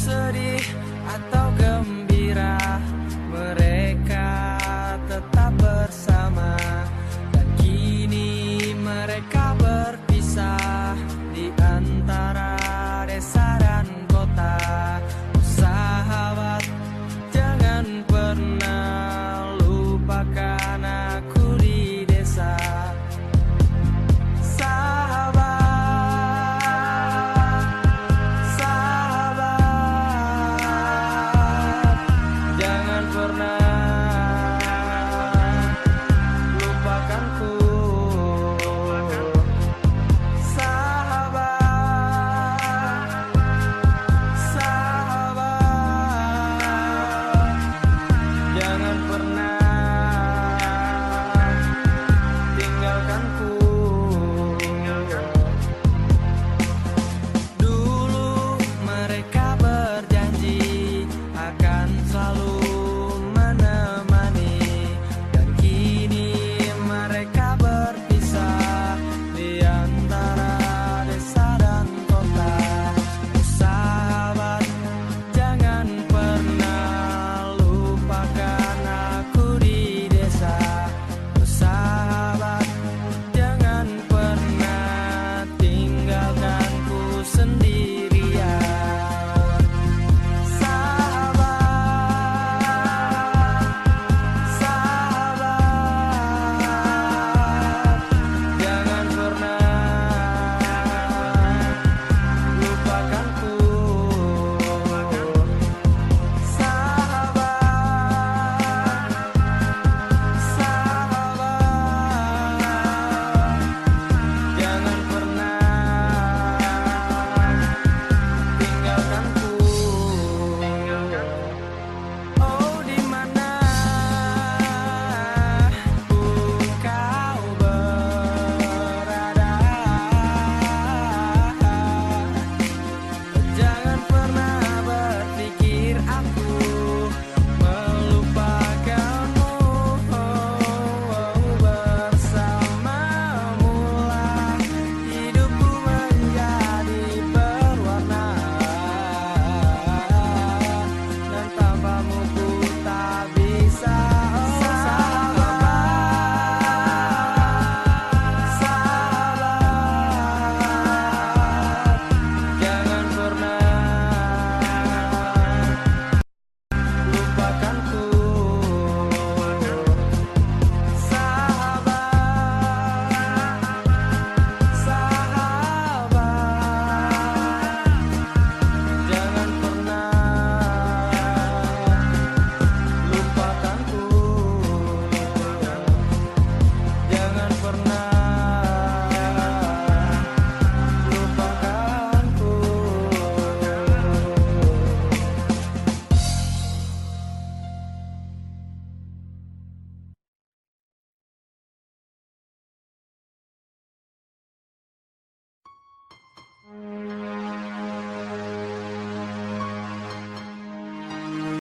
Sedih atau gembira,